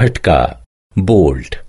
खटका बोल्ट।